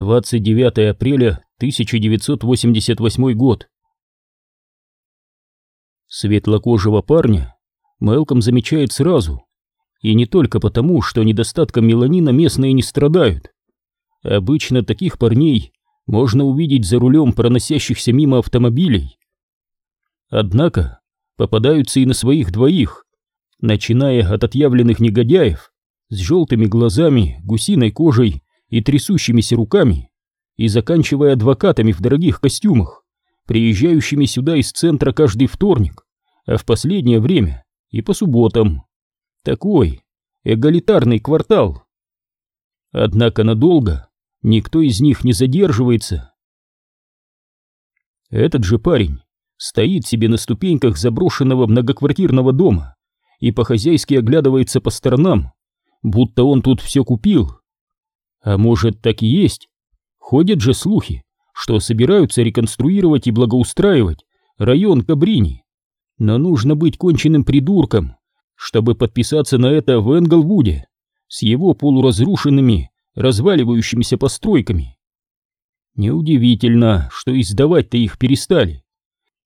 29 апреля 1988 год. Светлокожего парня Мелком замечает сразу, и не только потому, что недостатком меланина местные не страдают. Обычно таких парней можно увидеть за рулем проносящихся мимо автомобилей. Однако попадаются и на своих двоих, начиная от отъявленных негодяев с желтыми глазами, гусиной кожей и трясущимися руками, и заканчивая адвокатами в дорогих костюмах, приезжающими сюда из центра каждый вторник, а в последнее время и по субботам. Такой эгалитарный квартал. Однако надолго никто из них не задерживается. Этот же парень стоит себе на ступеньках заброшенного многоквартирного дома и по-хозяйски оглядывается по сторонам, будто он тут все купил а может, так и есть? Ходят же слухи, что собираются реконструировать и благоустраивать район Кабрини. Но нужно быть конченным придурком, чтобы подписаться на это в Энглвуде с его полуразрушенными, разваливающимися постройками. Неудивительно, что издавать-то их перестали.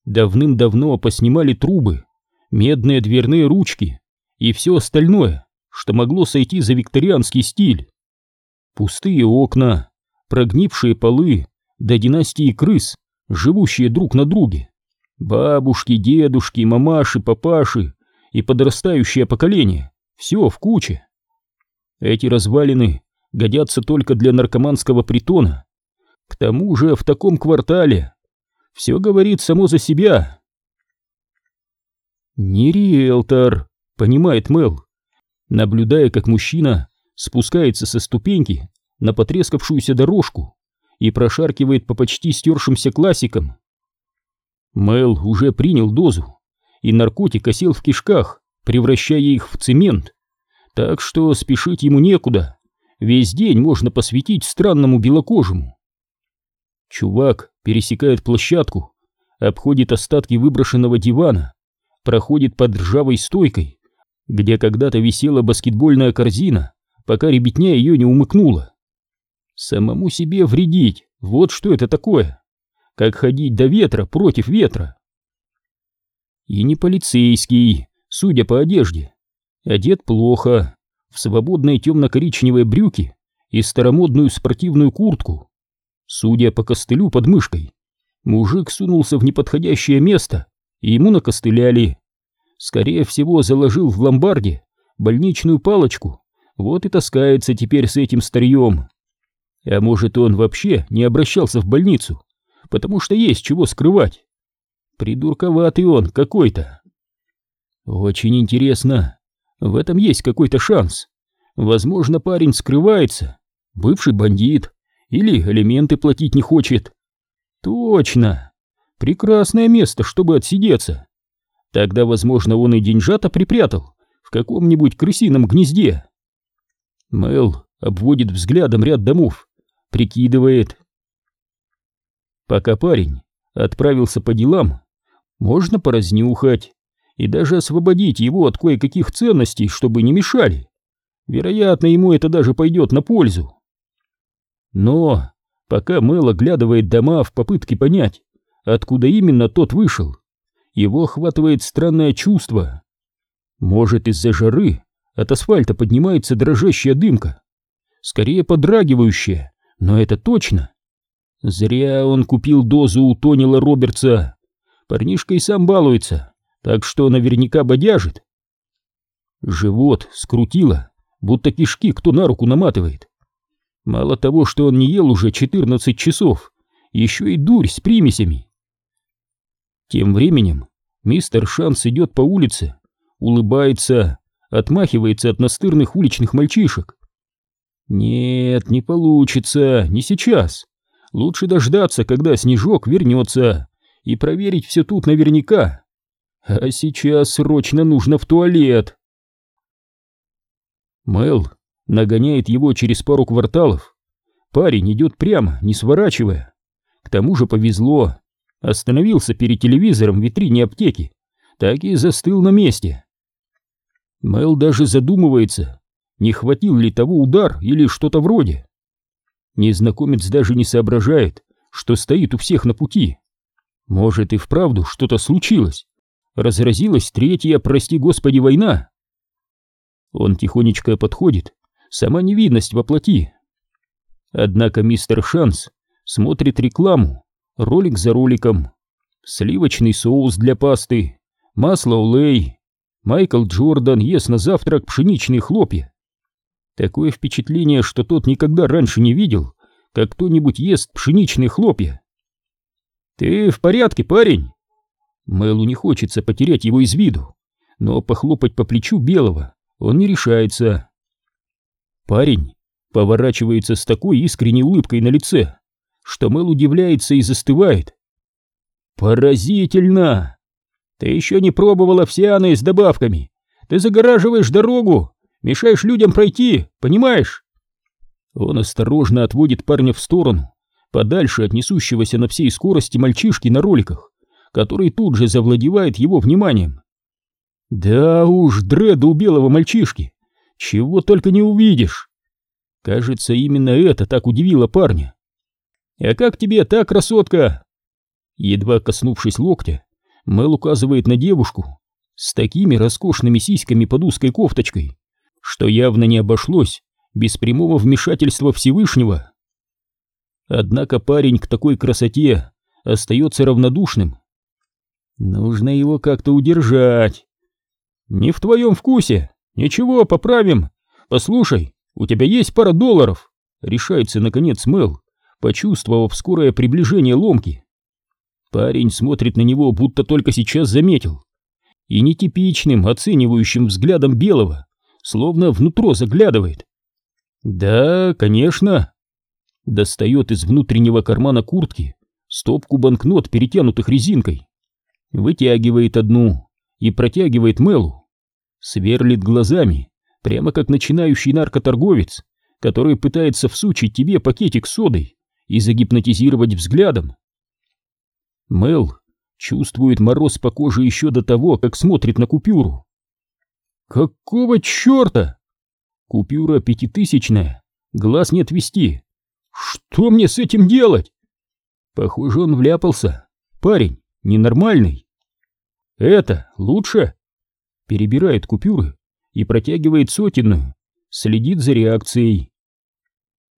Давным-давно поснимали трубы, медные дверные ручки и все остальное, что могло сойти за викторианский стиль. Пустые окна, прогнившие полы, до династии крыс, живущие друг на друге. Бабушки, дедушки, мамаши, папаши и подрастающее поколение. Все в куче. Эти развалины годятся только для наркоманского притона. К тому же в таком квартале все говорит само за себя. Не риэлтор, понимает Мел, наблюдая, как мужчина спускается со ступеньки на потрескавшуюся дорожку и прошаркивает по почти стершимся классикам. Мэл уже принял дозу, и наркотик осел в кишках, превращая их в цемент, так что спешить ему некуда, весь день можно посвятить странному белокожему. Чувак пересекает площадку, обходит остатки выброшенного дивана, проходит под ржавой стойкой, где когда-то висела баскетбольная корзина, пока ребятня ее не умыкнула. Самому себе вредить, вот что это такое. Как ходить до ветра против ветра. И не полицейский, судя по одежде. Одет плохо, в свободные темно-коричневые брюки и старомодную спортивную куртку. Судя по костылю под мышкой, мужик сунулся в неподходящее место, и ему накостыляли. Скорее всего, заложил в ломбарде больничную палочку вот и таскается теперь с этим старьем. А может, он вообще не обращался в больницу, потому что есть чего скрывать. Придурковатый он какой-то. Очень интересно. В этом есть какой-то шанс. Возможно, парень скрывается, бывший бандит, или элементы платить не хочет. Точно. Прекрасное место, чтобы отсидеться. Тогда, возможно, он и деньжата припрятал в каком-нибудь крысином гнезде. Мэл обводит взглядом ряд домов, прикидывает. Пока парень отправился по делам, можно поразнюхать и даже освободить его от кое-каких ценностей, чтобы не мешали. Вероятно, ему это даже пойдет на пользу. Но пока Мэл оглядывает дома в попытке понять, откуда именно тот вышел, его охватывает странное чувство. Может, из-за жары от асфальта поднимается дрожащая дымка, скорее подрагивающая, но это точно. Зря он купил дозу у Тонила Робертса. Парнишка и сам балуется, так что наверняка бодяжит. Живот скрутило, будто кишки кто на руку наматывает. Мало того, что он не ел уже 14 часов, еще и дурь с примесями. Тем временем мистер Шанс идет по улице, улыбается, отмахивается от настырных уличных мальчишек. Нет, не получится, не сейчас. Лучше дождаться, когда снежок вернется, и проверить все тут наверняка. А сейчас срочно нужно в туалет. Мэл нагоняет его через пару кварталов. Парень идет прямо, не сворачивая. К тому же повезло. Остановился перед телевизором в витрине аптеки, так и застыл на месте. Мэл даже задумывается, не хватил ли того удар или что-то вроде. Незнакомец даже не соображает, что стоит у всех на пути. Может и вправду что-то случилось. Разразилась третья, прости господи, война. Он тихонечко подходит, сама невидность воплоти. Однако мистер Шанс смотрит рекламу, ролик за роликом. Сливочный соус для пасты, масло Олей, Майкл Джордан ест на завтрак пшеничные хлопья. Такое впечатление, что тот никогда раньше не видел, как кто-нибудь ест пшеничные хлопья. «Ты в порядке, парень?» Мэлу не хочется потерять его из виду, но похлопать по плечу Белого он не решается. Парень поворачивается с такой искренней улыбкой на лице, что Мэл удивляется и застывает. «Поразительно! Ты еще не пробовала овсяные с добавками. Ты загораживаешь дорогу, мешаешь людям пройти, понимаешь?» Он осторожно отводит парня в сторону, подальше от несущегося на всей скорости мальчишки на роликах, который тут же завладевает его вниманием. Да уж, дреда у белого мальчишки, чего только не увидишь. Кажется, именно это так удивило парня. «А как тебе та красотка?» Едва коснувшись локтя, Мэл указывает на девушку с такими роскошными сиськами под узкой кофточкой, что явно не обошлось без прямого вмешательства Всевышнего. Однако парень к такой красоте остается равнодушным. Нужно его как-то удержать. Не в твоем вкусе. Ничего, поправим. Послушай, у тебя есть пара долларов? Решается, наконец, Мэл, почувствовав скорое приближение ломки. Парень смотрит на него, будто только сейчас заметил. И нетипичным, оценивающим взглядом белого, словно внутрь заглядывает. «Да, конечно». Достает из внутреннего кармана куртки стопку банкнот, перетянутых резинкой. Вытягивает одну и протягивает Мелу. Сверлит глазами, прямо как начинающий наркоторговец, который пытается всучить тебе пакетик содой и загипнотизировать взглядом. Мел чувствует мороз по коже еще до того, как смотрит на купюру. «Какого черта?» Купюра пятитысячная, глаз не отвести. Что мне с этим делать? Похоже, он вляпался. Парень, ненормальный. Это лучше? Перебирает купюры и протягивает сотенную, следит за реакцией.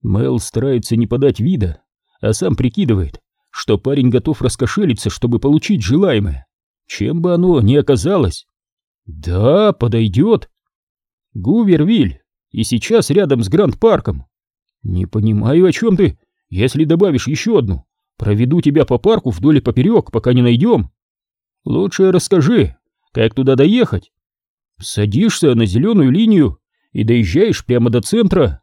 Мэл старается не подать вида, а сам прикидывает, что парень готов раскошелиться, чтобы получить желаемое, чем бы оно ни оказалось. Да, подойдет. Гувервиль и сейчас рядом с Гранд-парком. Не понимаю, о чем ты. Если добавишь еще одну, проведу тебя по парку вдоль и поперек, пока не найдем. Лучше расскажи, как туда доехать. Садишься на зеленую линию и доезжаешь прямо до центра.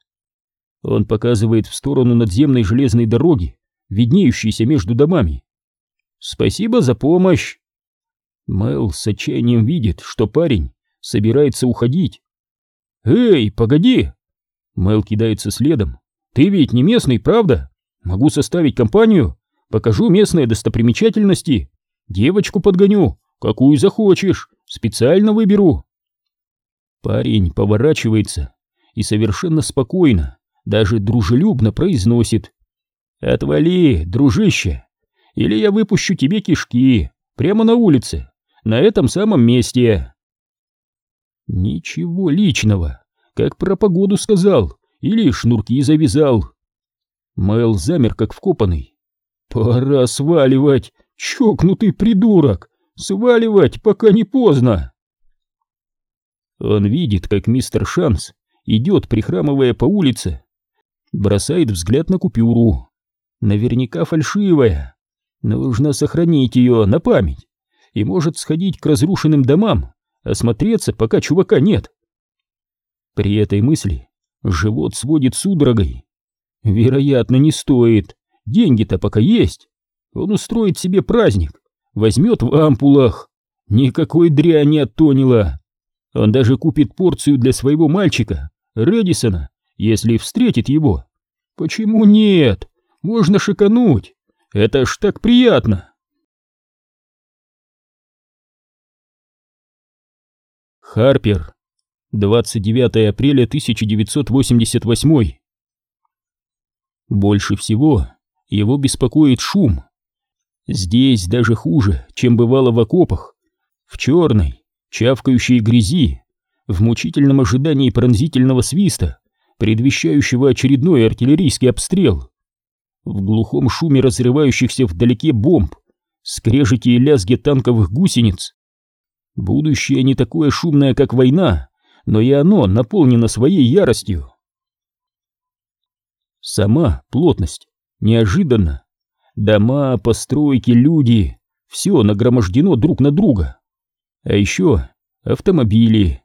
Он показывает в сторону надземной железной дороги, виднеющейся между домами. Спасибо за помощь. Мэл с отчаянием видит, что парень собирается уходить. «Эй, погоди!» Мэл кидается следом. «Ты ведь не местный, правда? Могу составить компанию, покажу местные достопримечательности, девочку подгоню, какую захочешь, специально выберу». Парень поворачивается и совершенно спокойно, даже дружелюбно произносит. «Отвали, дружище, или я выпущу тебе кишки прямо на улице, на этом самом месте». Ничего личного, как про погоду сказал, или шнурки завязал. Мэл замер как вкопанный. Пора сваливать, чокнутый придурок, сваливать, пока не поздно. Он видит, как мистер Шанс идет, прихрамывая по улице, бросает взгляд на купюру. Наверняка фальшивая. Нужно сохранить ее на память и может сходить к разрушенным домам осмотреться, пока чувака нет. При этой мысли живот сводит судорогой. Вероятно, не стоит. Деньги-то пока есть. Он устроит себе праздник, возьмет в ампулах. Никакой дряни от Тонила. Он даже купит порцию для своего мальчика, Редисона, если встретит его. Почему нет? Можно шикануть. Это ж так приятно. Харпер. 29 апреля 1988. Больше всего его беспокоит шум. Здесь даже хуже, чем бывало в окопах, в черной, чавкающей грязи, в мучительном ожидании пронзительного свиста, предвещающего очередной артиллерийский обстрел, в глухом шуме разрывающихся вдалеке бомб, скрежете и лязге танковых гусениц. Будущее не такое шумное, как война, но и оно наполнено своей яростью. Сама плотность неожиданно. Дома, постройки, люди — все нагромождено друг на друга. А еще автомобили.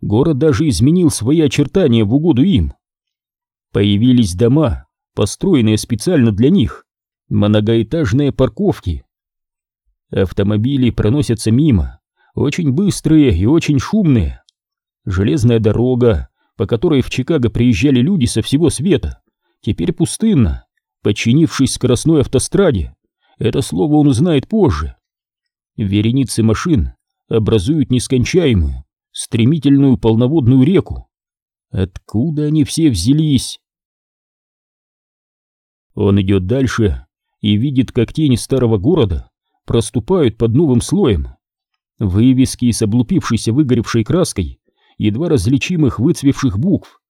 Город даже изменил свои очертания в угоду им. Появились дома, построенные специально для них, многоэтажные парковки. Автомобили проносятся мимо, очень быстрые и очень шумные. Железная дорога, по которой в Чикаго приезжали люди со всего света, теперь пустынна, подчинившись скоростной автостраде. Это слово он узнает позже. Вереницы машин образуют нескончаемую, стремительную полноводную реку. Откуда они все взялись? Он идет дальше и видит, как тени старого города проступают под новым слоем. Вывески с облупившейся выгоревшей краской, едва различимых выцвевших букв.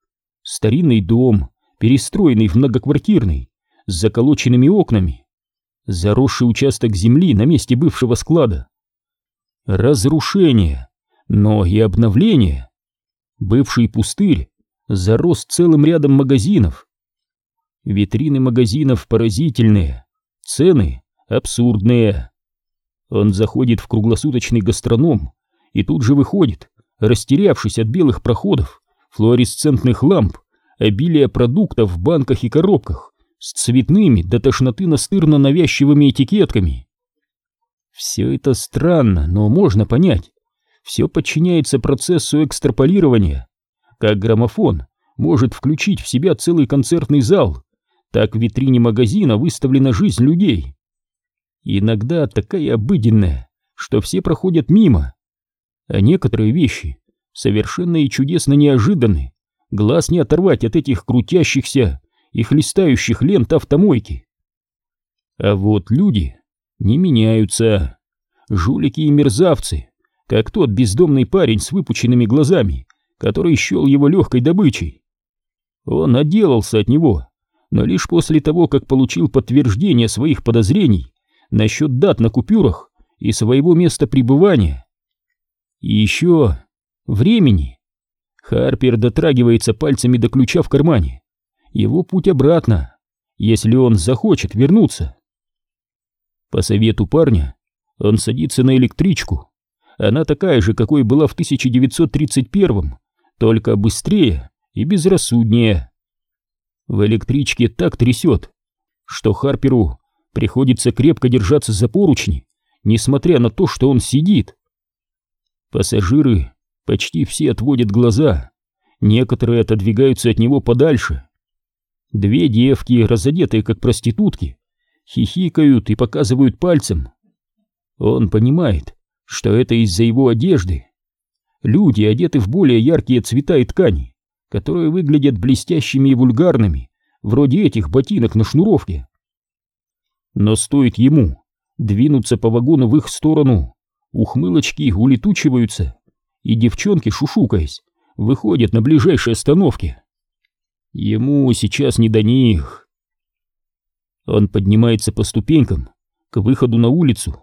Старинный дом, перестроенный в многоквартирный, с заколоченными окнами. Заросший участок земли на месте бывшего склада. Разрушение, но и обновление. Бывший пустырь зарос целым рядом магазинов. Витрины магазинов поразительные, цены абсурдные. Он заходит в круглосуточный гастроном и тут же выходит, растерявшись от белых проходов, флуоресцентных ламп, обилия продуктов в банках и коробках с цветными до тошноты настырно навязчивыми этикетками. Все это странно, но можно понять. Все подчиняется процессу экстраполирования. Как граммофон может включить в себя целый концертный зал, так в витрине магазина выставлена жизнь людей. Иногда такая обыденная, что все проходят мимо. А некоторые вещи совершенно и чудесно неожиданны. Глаз не оторвать от этих крутящихся и хлестающих лент автомойки. А вот люди не меняются. Жулики и мерзавцы, как тот бездомный парень с выпученными глазами, который счел его легкой добычей. Он отделался от него, но лишь после того, как получил подтверждение своих подозрений насчет дат на купюрах и своего места пребывания. И еще времени. Харпер дотрагивается пальцами до ключа в кармане. Его путь обратно, если он захочет вернуться. По совету парня, он садится на электричку. Она такая же, какой была в 1931 только быстрее и безрассуднее. В электричке так трясет, что Харперу Приходится крепко держаться за поручни, несмотря на то, что он сидит. Пассажиры почти все отводят глаза, некоторые отодвигаются от него подальше. Две девки, разодетые как проститутки, хихикают и показывают пальцем. Он понимает, что это из-за его одежды. Люди одеты в более яркие цвета и ткани, которые выглядят блестящими и вульгарными, вроде этих ботинок на шнуровке. Но стоит ему двинуться по вагону в их сторону, ухмылочки улетучиваются, и девчонки, шушукаясь, выходят на ближайшей остановке. Ему сейчас не до них. Он поднимается по ступенькам к выходу на улицу.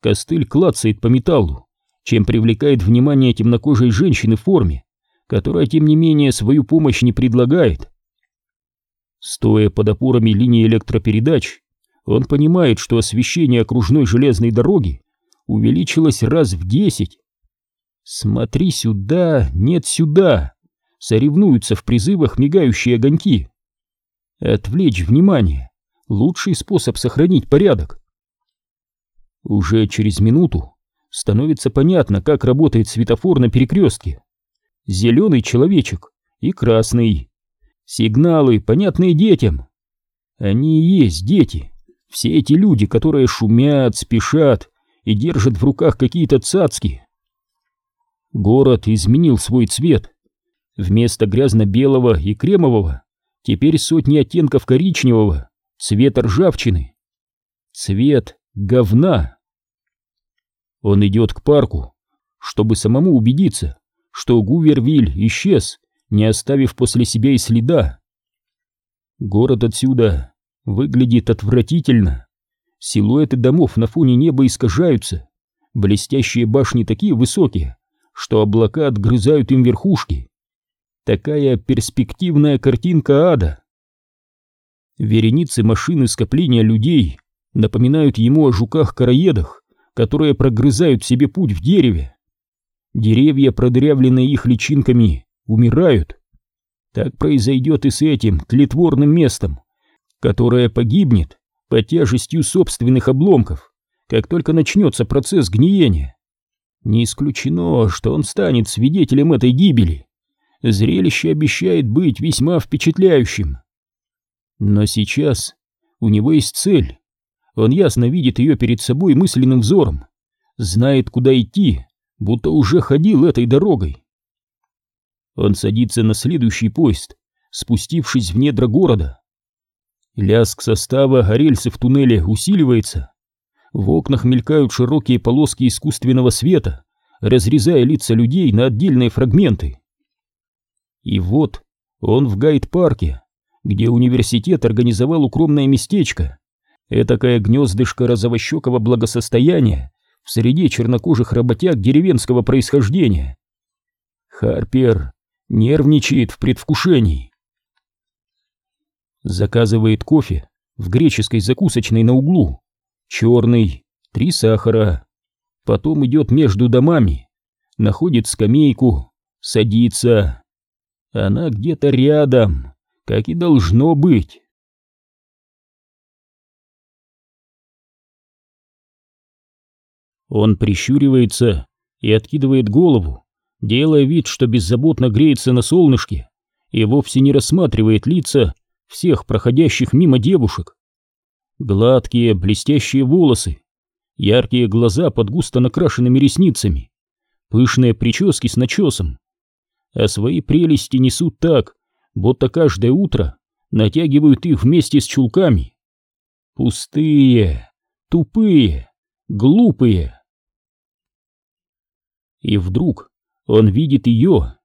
Костыль клацает по металлу, чем привлекает внимание темнокожей женщины в форме, которая, тем не менее, свою помощь не предлагает. Стоя под опорами линии электропередач, он понимает, что освещение окружной железной дороги увеличилось раз в десять. «Смотри сюда, нет сюда!» Соревнуются в призывах мигающие огоньки. Отвлечь внимание — лучший способ сохранить порядок. Уже через минуту становится понятно, как работает светофор на перекрестке. Зеленый человечек и красный. Сигналы, понятные детям. Они и есть дети. Все эти люди, которые шумят, спешат и держат в руках какие-то цацки. Город изменил свой цвет. Вместо грязно-белого и кремового теперь сотни оттенков коричневого, цвета ржавчины. Цвет говна. Он идет к парку, чтобы самому убедиться, что Гувервиль исчез, не оставив после себя и следа. Город отсюда выглядит отвратительно. Силуэты домов на фоне неба искажаются. Блестящие башни такие высокие, что облака отгрызают им верхушки. Такая перспективная картинка ада. Вереницы машин и скопления людей напоминают ему о жуках-караедах, которые прогрызают себе путь в дереве. Деревья, продырявленные их личинками, умирают. Так произойдет и с этим тлетворным местом, которое погибнет под тяжестью собственных обломков, как только начнется процесс гниения. Не исключено, что он станет свидетелем этой гибели. Зрелище обещает быть весьма впечатляющим. Но сейчас у него есть цель. Он ясно видит ее перед собой мысленным взором, знает, куда идти, будто уже ходил этой дорогой. Он садится на следующий поезд, спустившись в недра города. Лязг состава рельсы в туннеле усиливается. В окнах мелькают широкие полоски искусственного света, разрезая лица людей на отдельные фрагменты. И вот он в гайд-парке, где университет организовал укромное местечко, этакое гнездышко розовощекого благосостояния в среде чернокожих работяг деревенского происхождения. Харпер нервничает в предвкушении. Заказывает кофе в греческой закусочной на углу, черный, три сахара. Потом идет между домами, находит скамейку, садится. Она где-то рядом, как и должно быть. Он прищуривается и откидывает голову, делая вид, что беззаботно греется на солнышке и вовсе не рассматривает лица всех проходящих мимо девушек. Гладкие, блестящие волосы, яркие глаза под густо накрашенными ресницами, пышные прически с начесом. А свои прелести несут так, будто каждое утро натягивают их вместе с чулками. Пустые, тупые, глупые. И вдруг он видит ее.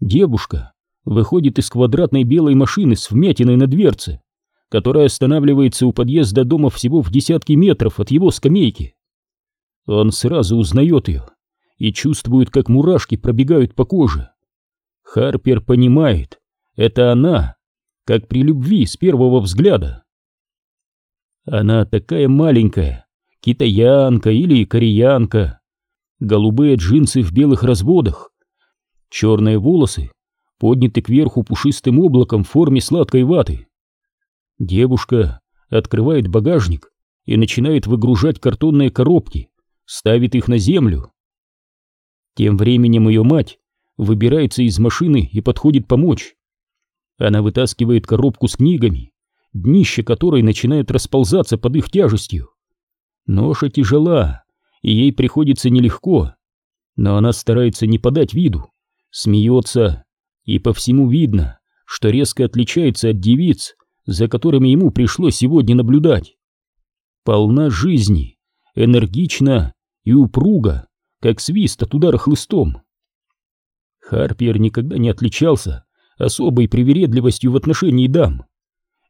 Девушка выходит из квадратной белой машины с вмятиной на дверце, которая останавливается у подъезда дома всего в десятки метров от его скамейки. Он сразу узнает ее и чувствует, как мурашки пробегают по коже. Харпер понимает, это она, как при любви с первого взгляда. Она такая маленькая, китаянка или кореянка, голубые джинсы в белых разводах, черные волосы подняты кверху пушистым облаком в форме сладкой ваты. Девушка открывает багажник и начинает выгружать картонные коробки, ставит их на землю. Тем временем ее мать выбирается из машины и подходит помочь. Она вытаскивает коробку с книгами, днище которой начинает расползаться под их тяжестью. Ноша тяжела, и ей приходится нелегко, но она старается не подать виду, смеется, и по всему видно, что резко отличается от девиц, за которыми ему пришлось сегодня наблюдать. Полна жизни, энергична и упруга, как свист от удара хлыстом. Харпер никогда не отличался особой привередливостью в отношении дам.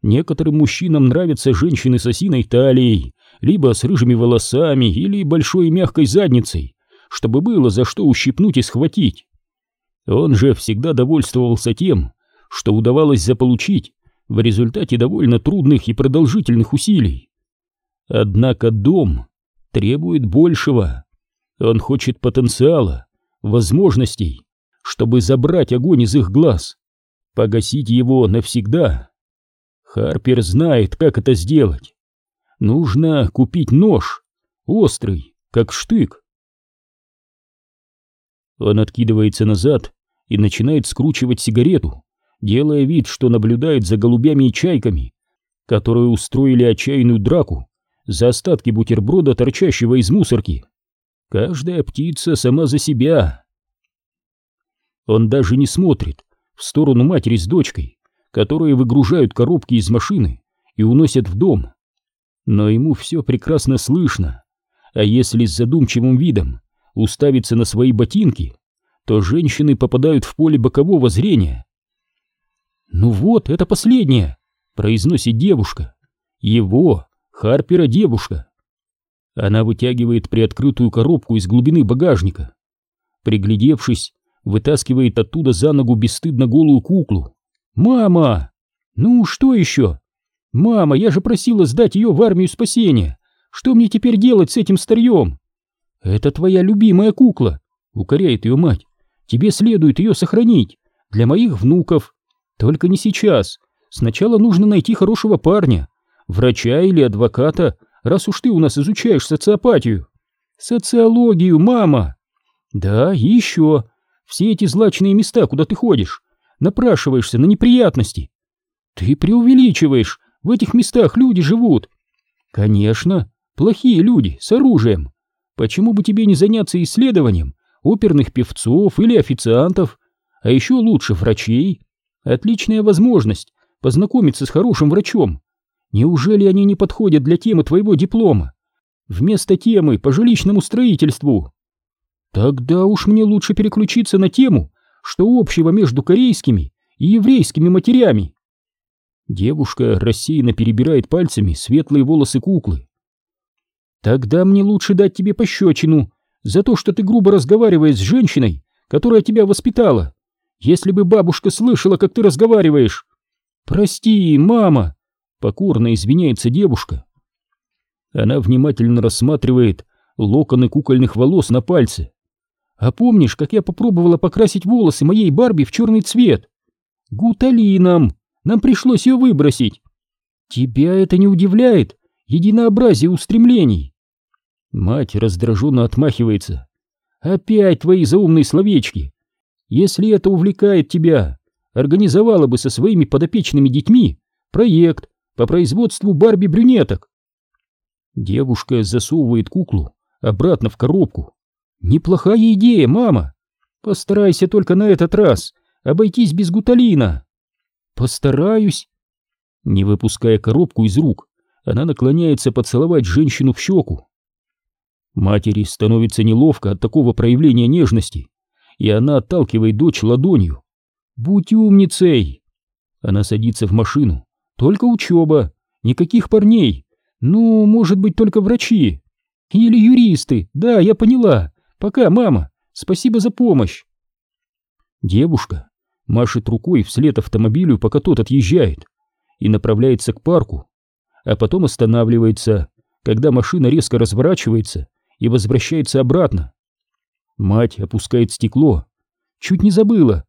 Некоторым мужчинам нравятся женщины с осиной талией, либо с рыжими волосами или большой мягкой задницей, чтобы было за что ущипнуть и схватить. Он же всегда довольствовался тем, что удавалось заполучить в результате довольно трудных и продолжительных усилий. Однако дом требует большего. Он хочет потенциала, возможностей, чтобы забрать огонь из их глаз, погасить его навсегда. Харпер знает, как это сделать. Нужно купить нож, острый, как штык. Он откидывается назад и начинает скручивать сигарету, делая вид, что наблюдает за голубями и чайками, которые устроили отчаянную драку за остатки бутерброда, торчащего из мусорки. Каждая птица сама за себя. Он даже не смотрит в сторону матери с дочкой, которые выгружают коробки из машины и уносят в дом. Но ему все прекрасно слышно, а если с задумчивым видом уставиться на свои ботинки, то женщины попадают в поле бокового зрения. «Ну вот, это последнее», — произносит девушка. «Его, Харпера девушка». Она вытягивает приоткрытую коробку из глубины багажника. Приглядевшись, вытаскивает оттуда за ногу бесстыдно голую куклу. «Мама! Ну, что еще? Мама, я же просила сдать ее в армию спасения. Что мне теперь делать с этим старьем?» «Это твоя любимая кукла», — укоряет ее мать. «Тебе следует ее сохранить для моих внуков. Только не сейчас. Сначала нужно найти хорошего парня, врача или адвоката, раз уж ты у нас изучаешь социопатию. Социологию, мама!» «Да, еще. Все эти злачные места, куда ты ходишь, напрашиваешься на неприятности. Ты преувеличиваешь, в этих местах люди живут. Конечно, плохие люди, с оружием. Почему бы тебе не заняться исследованием оперных певцов или официантов, а еще лучше врачей? Отличная возможность познакомиться с хорошим врачом. Неужели они не подходят для темы твоего диплома? Вместо темы по жилищному строительству. Тогда уж мне лучше переключиться на тему, что общего между корейскими и еврейскими матерями. Девушка рассеянно перебирает пальцами светлые волосы куклы. Тогда мне лучше дать тебе пощечину за то, что ты грубо разговариваешь с женщиной, которая тебя воспитала. Если бы бабушка слышала, как ты разговариваешь. Прости, мама, покорно извиняется девушка. Она внимательно рассматривает локоны кукольных волос на пальце. А помнишь, как я попробовала покрасить волосы моей Барби в черный цвет? Гуталином. Нам пришлось ее выбросить. Тебя это не удивляет? Единообразие устремлений. Мать раздраженно отмахивается. Опять твои заумные словечки. Если это увлекает тебя, организовала бы со своими подопечными детьми проект по производству Барби-брюнеток. Девушка засовывает куклу обратно в коробку Неплохая идея, мама. Постарайся только на этот раз обойтись без гуталина. Постараюсь. Не выпуская коробку из рук, она наклоняется поцеловать женщину в щеку. Матери становится неловко от такого проявления нежности, и она отталкивает дочь ладонью. «Будь умницей!» Она садится в машину. «Только учеба, никаких парней, ну, может быть, только врачи. Или юристы, да, я поняла, Пока, мама. Спасибо за помощь. Девушка машет рукой вслед автомобилю, пока тот отъезжает, и направляется к парку, а потом останавливается, когда машина резко разворачивается и возвращается обратно. Мать опускает стекло. Чуть не забыла.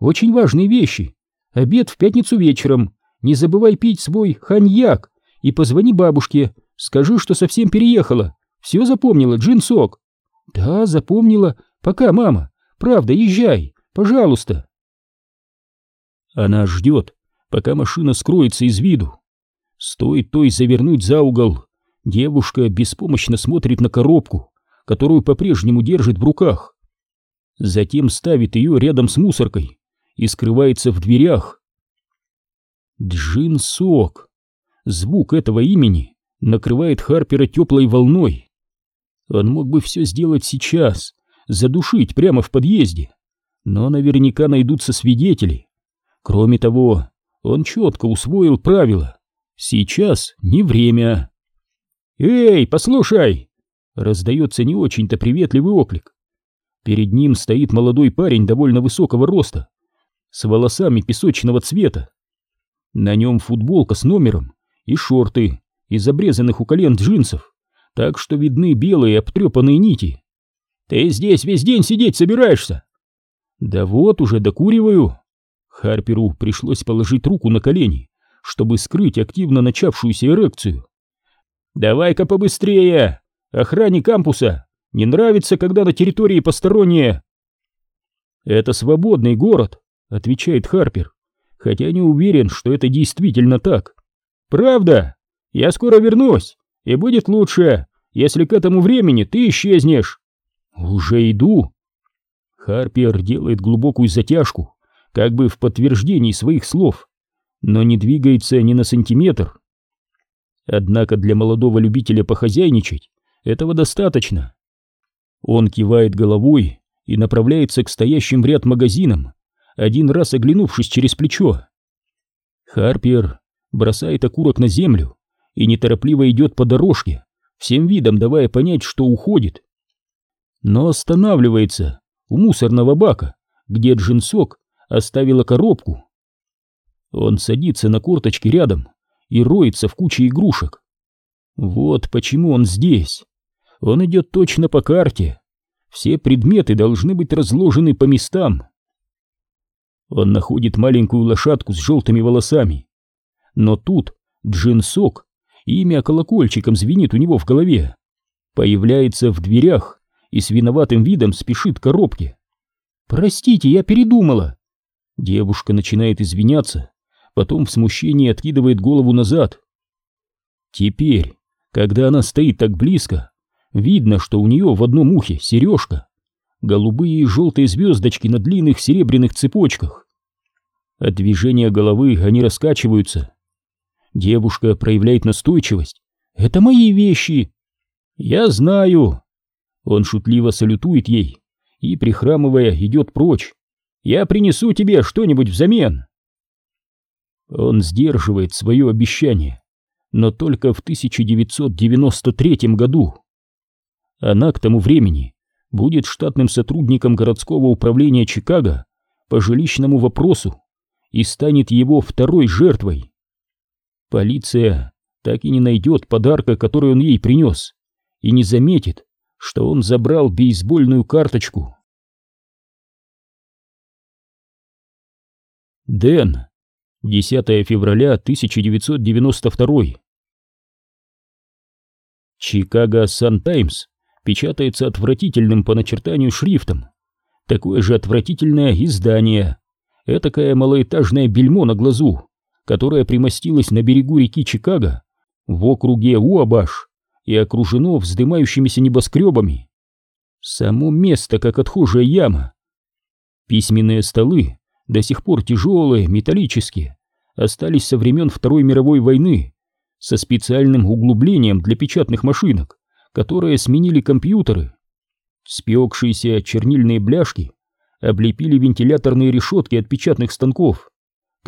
Очень важные вещи. Обед в пятницу вечером. Не забывай пить свой ханьяк и позвони бабушке. Скажи, что совсем переехала. Все запомнила, джин-сок. «Да, запомнила. Пока, мама. Правда, езжай. Пожалуйста». Она ждет, пока машина скроется из виду. Стоит той завернуть за угол. Девушка беспомощно смотрит на коробку, которую по-прежнему держит в руках. Затем ставит ее рядом с мусоркой и скрывается в дверях. Джин Сок. Звук этого имени накрывает Харпера теплой волной. Он мог бы все сделать сейчас, задушить прямо в подъезде. Но наверняка найдутся свидетели. Кроме того, он четко усвоил правила. Сейчас не время. «Эй, послушай!» Раздается не очень-то приветливый оклик. Перед ним стоит молодой парень довольно высокого роста, с волосами песочного цвета. На нем футболка с номером и шорты из обрезанных у колен джинсов так что видны белые обтрепанные нити. «Ты здесь весь день сидеть собираешься?» «Да вот уже докуриваю». Харперу пришлось положить руку на колени, чтобы скрыть активно начавшуюся эрекцию. «Давай-ка побыстрее! Охране кампуса! Не нравится, когда на территории посторонние!» «Это свободный город», — отвечает Харпер, хотя не уверен, что это действительно так. «Правда? Я скоро вернусь, и будет лучше, если к этому времени ты исчезнешь. Уже иду. Харпер делает глубокую затяжку, как бы в подтверждении своих слов, но не двигается ни на сантиметр. Однако для молодого любителя похозяйничать этого достаточно. Он кивает головой и направляется к стоящим в ряд магазинам, один раз оглянувшись через плечо. Харпер бросает окурок на землю и неторопливо идет по дорожке, всем видом давая понять, что уходит. Но останавливается у мусорного бака, где Джинсок оставила коробку. Он садится на корточки рядом и роется в куче игрушек. Вот почему он здесь. Он идет точно по карте. Все предметы должны быть разложены по местам. Он находит маленькую лошадку с желтыми волосами. Но тут Джинсок, имя колокольчиком звенит у него в голове, появляется в дверях и с виноватым видом спешит к коробке. «Простите, я передумала!» Девушка начинает извиняться, потом в смущении откидывает голову назад. Теперь, когда она стоит так близко, видно, что у нее в одном ухе сережка, голубые и желтые звездочки на длинных серебряных цепочках. От движения головы они раскачиваются. Девушка проявляет настойчивость. «Это мои вещи!» «Я знаю!» Он шутливо салютует ей и, прихрамывая, идет прочь. «Я принесу тебе что-нибудь взамен!» Он сдерживает свое обещание, но только в 1993 году. Она к тому времени будет штатным сотрудником городского управления Чикаго по жилищному вопросу и станет его второй жертвой. Полиция так и не найдет подарка, который он ей принес, и не заметит, что он забрал бейсбольную карточку. Дэн. 10 февраля 1992. Чикаго Сан-Таймс печатается отвратительным по начертанию шрифтом. Такое же отвратительное издание. Этакое малоэтажное бельмо на глазу, которое примостилось на берегу реки Чикаго в округе Уабаш и окружено вздымающимися небоскребами. Само место как отхожая яма. Письменные столы до сих пор тяжелые, металлические, остались со времен Второй мировой войны, со специальным углублением для печатных машинок, которые сменили компьютеры. Спекшиеся чернильные бляшки облепили вентиляторные решетки от печатных станков.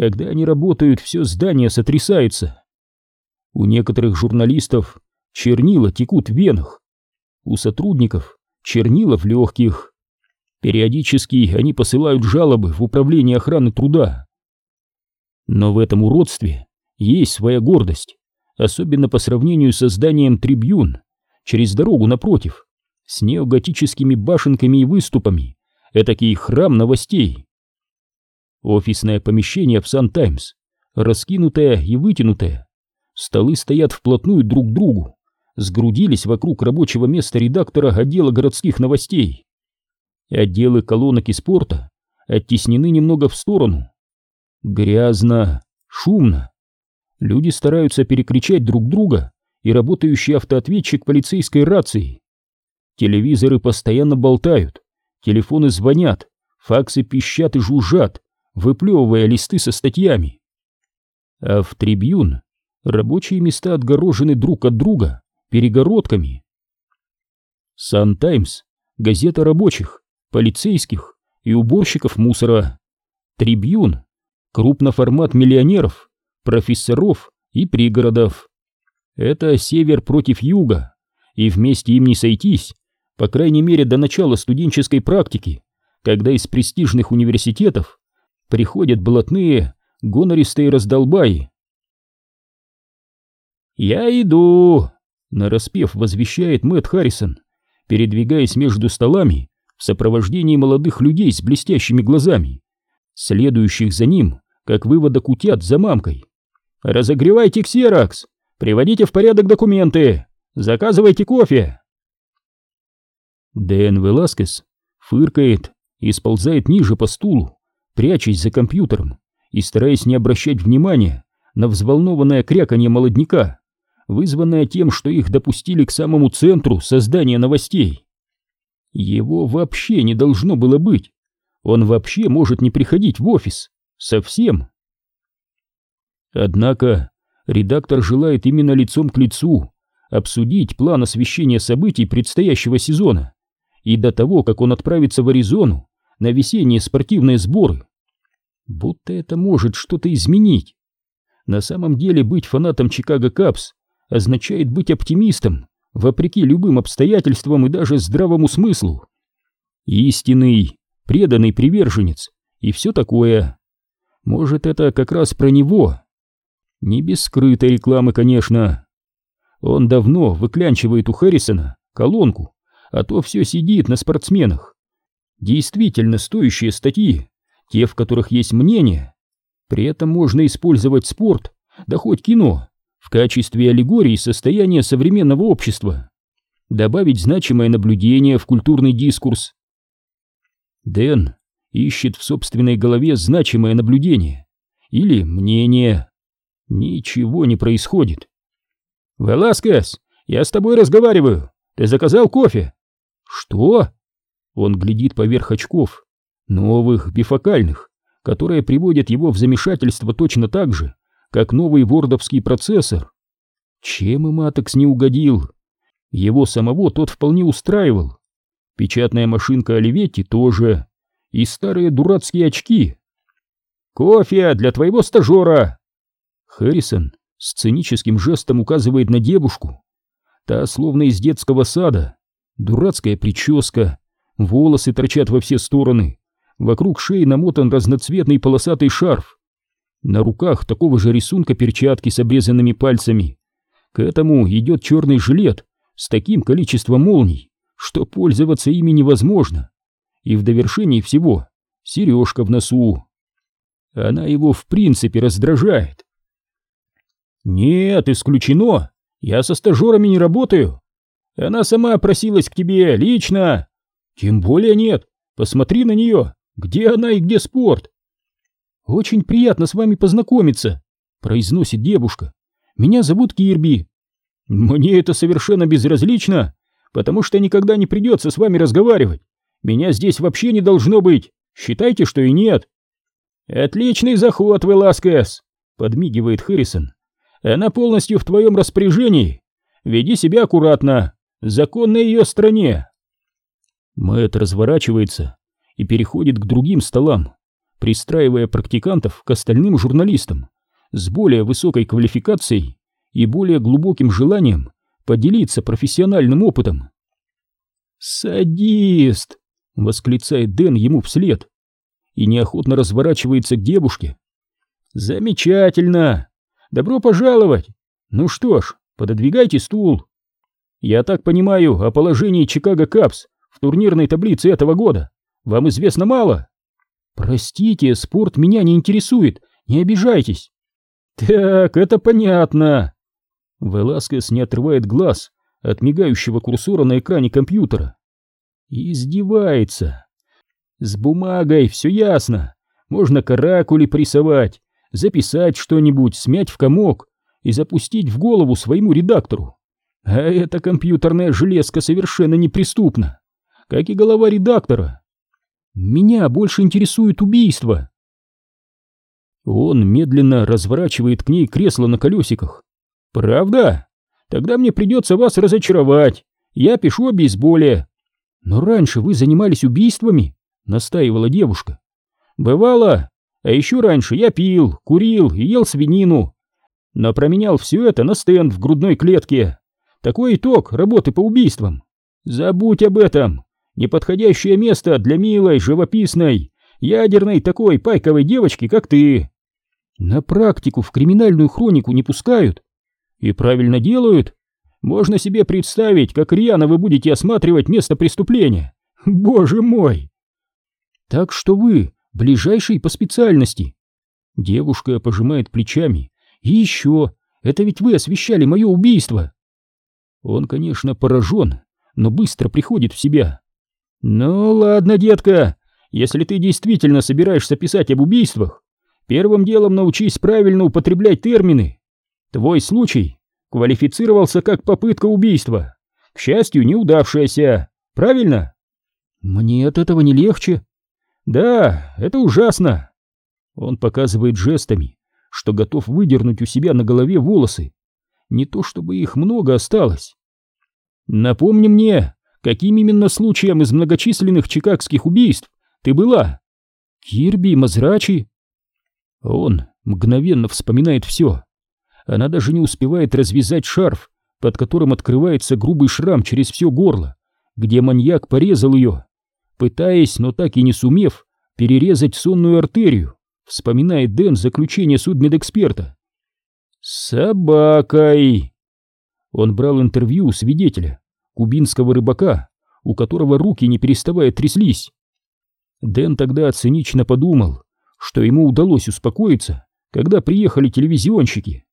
Когда они работают, все здание сотрясается. У некоторых журналистов чернила текут в венах. У сотрудников чернила в легких. Периодически они посылают жалобы в управление охраны труда. Но в этом уродстве есть своя гордость, особенно по сравнению со зданием трибюн через дорогу напротив, с неоготическими башенками и выступами, этакий храм новостей. Офисное помещение в Сан-Таймс, раскинутое и вытянутое. Столы стоят вплотную друг к другу, сгрудились вокруг рабочего места редактора отдела городских новостей. Отделы колонок и спорта оттеснены немного в сторону. Грязно, шумно. Люди стараются перекричать друг друга и работающий автоответчик полицейской рации. Телевизоры постоянно болтают, телефоны звонят, факсы пищат и жужжат, выплевывая листы со статьями. А в трибюн рабочие места отгорожены друг от друга перегородками. Сан-Таймс — газета рабочих, полицейских и уборщиков мусора. Трибюн — крупноформат миллионеров, профессоров и пригородов. Это север против юга, и вместе им не сойтись, по крайней мере до начала студенческой практики, когда из престижных университетов приходят блатные, гонористые раздолбаи. «Я иду!» — нараспев возвещает Мэтт Харрисон, передвигаясь между столами в сопровождении молодых людей с блестящими глазами, следующих за ним, как выводок утят за мамкой. «Разогревайте ксерокс! Приводите в порядок документы! Заказывайте кофе!» Дэн Веласкес фыркает и сползает ниже по стулу, прячась за компьютером и стараясь не обращать внимания на взволнованное кряканье молодняка, вызванное тем, что их допустили к самому центру создания новостей. Его вообще не должно было быть. Он вообще может не приходить в офис. Совсем. Однако редактор желает именно лицом к лицу обсудить план освещения событий предстоящего сезона и до того, как он отправится в Аризону на весенние спортивные сборы. Будто это может что-то изменить. На самом деле быть фанатом Чикаго Капс означает быть оптимистом, вопреки любым обстоятельствам и даже здравому смыслу. Истинный, преданный приверженец и все такое. Может, это как раз про него? Не без скрытой рекламы, конечно. Он давно выклянчивает у Хэррисона колонку, а то все сидит на спортсменах. Действительно стоящие статьи, те, в которых есть мнение. При этом можно использовать спорт, да хоть кино, в качестве аллегории состояния современного общества. Добавить значимое наблюдение в культурный дискурс. Дэн ищет в собственной голове значимое наблюдение или мнение. Ничего не происходит. «Веласкес, я с тобой разговариваю. Ты заказал кофе?» «Что?» Он глядит поверх очков, новых, бифокальных, которые приводят его в замешательство точно так же, как новый вордовский процессор. Чем им Атекс не угодил? Его самого тот вполне устраивал. Печатная машинка Оливетти тоже. И старые дурацкие очки. «Кофе для твоего стажера!» Хэррисон с циническим жестом указывает на девушку. Та словно из детского сада. Дурацкая прическа, волосы торчат во все стороны. Вокруг шеи намотан разноцветный полосатый шарф. На руках такого же рисунка перчатки с обрезанными пальцами. К этому идет черный жилет с таким количеством молний, что пользоваться ими невозможно. И в довершении всего сережка в носу. Она его в принципе раздражает. «Нет, исключено. Я со стажерами не работаю. Она сама просилась к тебе лично. Тем более нет. Посмотри на нее. Где она и где спорт?» «Очень приятно с вами познакомиться», — произносит девушка. «Меня зовут Кирби». «Мне это совершенно безразлично, потому что никогда не придется с вами разговаривать. Меня здесь вообще не должно быть. Считайте, что и нет». «Отличный заход, Веласкес», — подмигивает Хэррисон. Она полностью в твоем распоряжении. Веди себя аккуратно. Закон на ее стороне. Мэтт разворачивается и переходит к другим столам, пристраивая практикантов к остальным журналистам с более высокой квалификацией и более глубоким желанием поделиться профессиональным опытом. «Садист!» — восклицает Дэн ему вслед и неохотно разворачивается к девушке. «Замечательно! Добро пожаловать! Ну что ж, пододвигайте стул. Я так понимаю, о положении Чикаго Капс в турнирной таблице этого года вам известно мало? Простите, спорт меня не интересует, не обижайтесь. Так, это понятно. Веласкес не отрывает глаз от мигающего курсора на экране компьютера. Издевается. С бумагой все ясно. Можно каракули прессовать, записать что-нибудь, смять в комок и запустить в голову своему редактору. А эта компьютерная железка совершенно неприступна, как и голова редактора. Меня больше интересует убийство. Он медленно разворачивает к ней кресло на колесиках. Правда? Тогда мне придется вас разочаровать. Я пишу о бейсболе. Но раньше вы занимались убийствами, настаивала девушка. Бывало, а еще раньше я пил, курил и ел свинину. Но променял все это на стенд в грудной клетке. Такой итог работы по убийствам. Забудь об этом. Неподходящее место для милой, живописной, ядерной такой пайковой девочки, как ты. На практику в криминальную хронику не пускают. И правильно делают. Можно себе представить, как рьяно вы будете осматривать место преступления. Боже мой! Так что вы ближайший по специальности. Девушка пожимает плечами. И еще, это ведь вы освещали мое убийство. Он, конечно, поражен, но быстро приходит в себя. Ну ладно, детка, если ты действительно собираешься писать об убийствах, первым делом научись правильно употреблять термины. Твой случай квалифицировался как попытка убийства. К счастью, неудавшаяся. Правильно? Мне от этого не легче. Да, это ужасно. Он показывает жестами, что готов выдернуть у себя на голове волосы. Не то чтобы их много осталось. Напомни мне, каким именно случаем из многочисленных чикагских убийств ты была? Кирби, Мазрачи? Он мгновенно вспоминает все. Она даже не успевает развязать шарф, под которым открывается грубый шрам через все горло, где маньяк порезал ее, пытаясь, но так и не сумев, перерезать сонную артерию, вспоминает Дэн заключение судмедэксперта. «Собакой!» Он брал интервью у свидетеля, кубинского рыбака, у которого руки не переставая тряслись. Дэн тогда цинично подумал, что ему удалось успокоиться, когда приехали телевизионщики.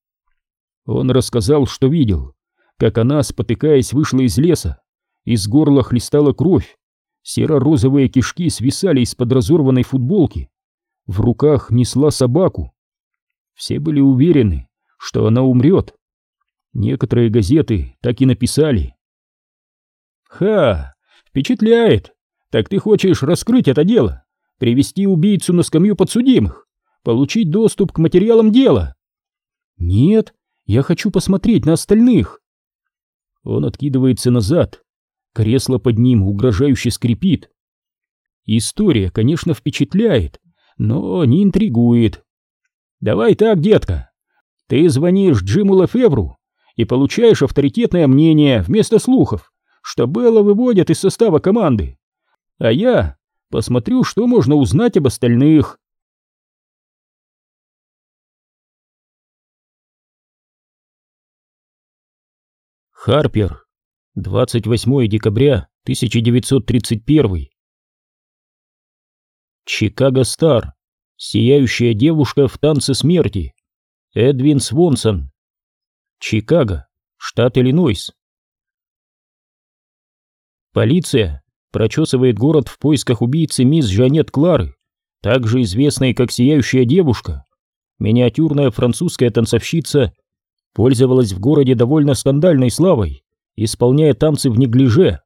Он рассказал, что видел, как она, спотыкаясь, вышла из леса, из горла хлестала кровь, серо-розовые кишки свисали из-под разорванной футболки, в руках несла собаку. Все были уверены, что она умрет. Некоторые газеты так и написали. «Ха! Впечатляет! Так ты хочешь раскрыть это дело? Привести убийцу на скамью подсудимых? Получить доступ к материалам дела?» «Нет, я хочу посмотреть на остальных!» Он откидывается назад. Кресло под ним угрожающе скрипит. История, конечно, впечатляет, но не интригует. «Давай так, детка. Ты звонишь Джиму Лефевру и получаешь авторитетное мнение вместо слухов, что Белла выводят из состава команды. А я посмотрю, что можно узнать об остальных». Харпер. 28 декабря 1931. Чикаго Стар. Сияющая девушка в танце смерти. Эдвин Свонсон. Чикаго, штат Иллинойс. Полиция прочесывает город в поисках убийцы мисс Жанет Клары, также известной как Сияющая девушка. Миниатюрная французская танцовщица пользовалась в городе довольно скандальной славой, исполняя танцы в неглиже,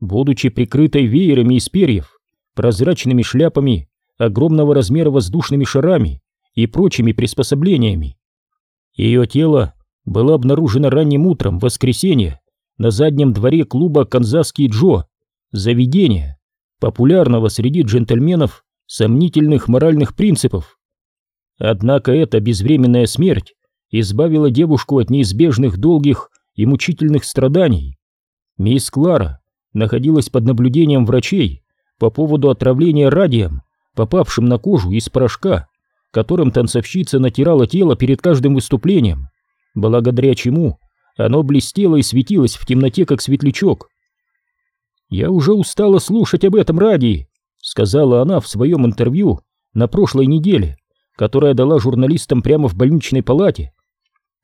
будучи прикрытой веерами из перьев, прозрачными шляпами, огромного размера воздушными шарами и прочими приспособлениями. Ее тело было обнаружено ранним утром в воскресенье на заднем дворе клуба «Канзасский Джо», заведения, популярного среди джентльменов сомнительных моральных принципов. Однако эта безвременная смерть избавила девушку от неизбежных долгих и мучительных страданий. Мисс Клара находилась под наблюдением врачей по поводу отравления радием, попавшим на кожу из порошка, которым танцовщица натирала тело перед каждым выступлением, благодаря чему оно блестело и светилось в темноте, как светлячок. «Я уже устала слушать об этом ради», — сказала она в своем интервью на прошлой неделе, которое дала журналистам прямо в больничной палате.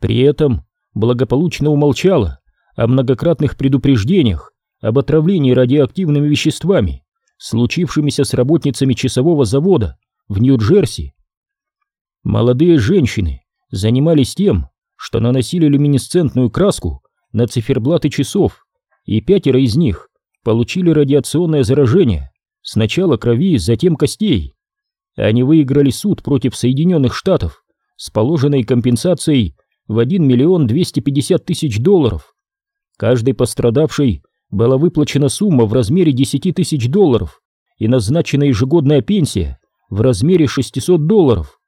При этом благополучно умолчала о многократных предупреждениях об отравлении радиоактивными веществами, случившимися с работницами часового завода в Нью-Джерси. Молодые женщины занимались тем, что наносили люминесцентную краску на циферблаты часов, и пятеро из них получили радиационное заражение, сначала крови, затем костей. Они выиграли суд против Соединенных Штатов с положенной компенсацией в 1 миллион 250 тысяч долларов. Каждой пострадавшей была выплачена сумма в размере 10 тысяч долларов и назначена ежегодная пенсия в размере 600 долларов.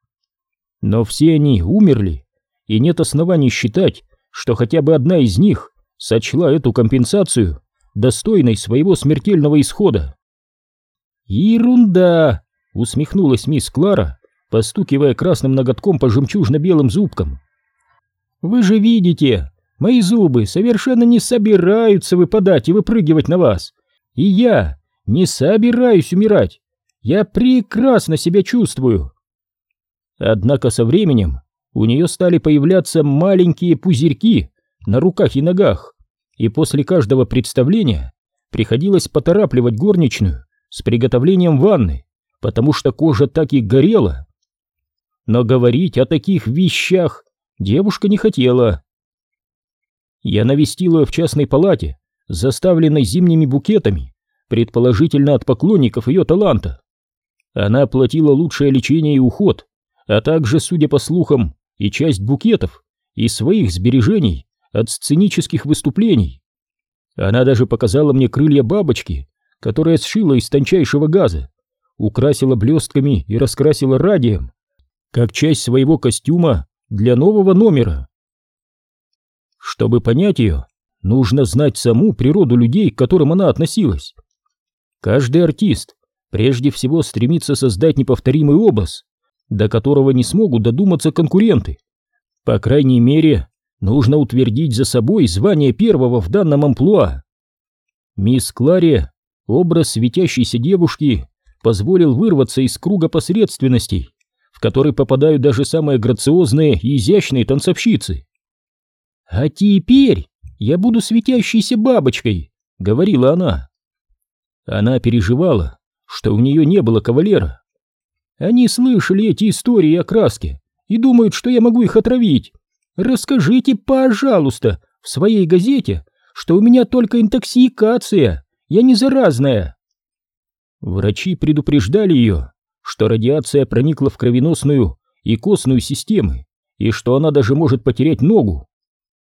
Но все они умерли, и нет оснований считать, что хотя бы одна из них сочла эту компенсацию достойной своего смертельного исхода. «Ерунда!» — усмехнулась мисс Клара, постукивая красным ноготком по жемчужно-белым зубкам. Вы же видите, мои зубы совершенно не собираются выпадать и выпрыгивать на вас. И я не собираюсь умирать. Я прекрасно себя чувствую. Однако со временем у нее стали появляться маленькие пузырьки на руках и ногах, и после каждого представления приходилось поторапливать горничную с приготовлением ванны, потому что кожа так и горела. Но говорить о таких вещах девушка не хотела. Я навестил ее в частной палате, заставленной зимними букетами, предположительно от поклонников ее таланта. Она оплатила лучшее лечение и уход, а также, судя по слухам, и часть букетов и своих сбережений от сценических выступлений. Она даже показала мне крылья бабочки, которая сшила из тончайшего газа, украсила блестками и раскрасила радием, как часть своего костюма для нового номера. Чтобы понять ее, нужно знать саму природу людей, к которым она относилась. Каждый артист прежде всего стремится создать неповторимый образ, до которого не смогут додуматься конкуренты. По крайней мере, нужно утвердить за собой звание первого в данном амплуа. Мисс Кларе, образ светящейся девушки, позволил вырваться из круга посредственностей, в который попадают даже самые грациозные и изящные танцовщицы. «А теперь я буду светящейся бабочкой», — говорила она. Она переживала, что у нее не было кавалера. Они слышали эти истории о краске и думают, что я могу их отравить. Расскажите, пожалуйста, в своей газете, что у меня только интоксикация, я не заразная. Врачи предупреждали ее, что радиация проникла в кровеносную и костную системы, и что она даже может потерять ногу.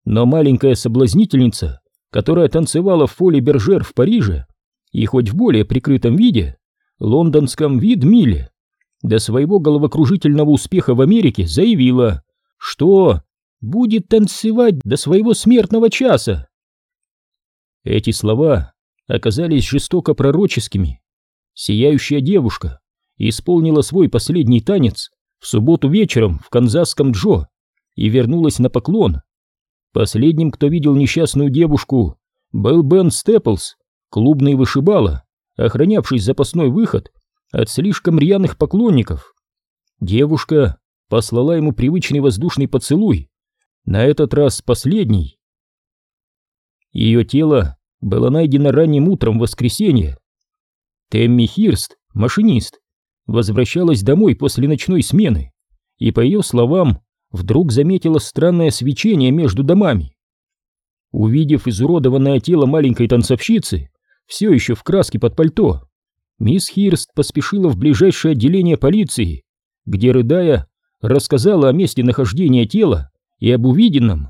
Но маленькая соблазнительница, которая танцевала в фоле Бержер в Париже, и хоть в более прикрытом виде, лондонском Видмиле, до своего головокружительного успеха в Америке заявила, что будет танцевать до своего смертного часа. Эти слова оказались жестоко пророческими. Сияющая девушка исполнила свой последний танец в субботу вечером в канзасском Джо и вернулась на поклон. Последним, кто видел несчастную девушку, был Бен Степлс, клубный вышибала, охранявший запасной выход от слишком рьяных поклонников. Девушка послала ему привычный воздушный поцелуй, на этот раз последний. Ее тело было найдено ранним утром в воскресенье. Темми Хирст, машинист, возвращалась домой после ночной смены и, по ее словам, вдруг заметила странное свечение между домами. Увидев изуродованное тело маленькой танцовщицы, все еще в краске под пальто, мисс Хирст поспешила в ближайшее отделение полиции, где, рыдая, рассказала о месте нахождения тела и об увиденном.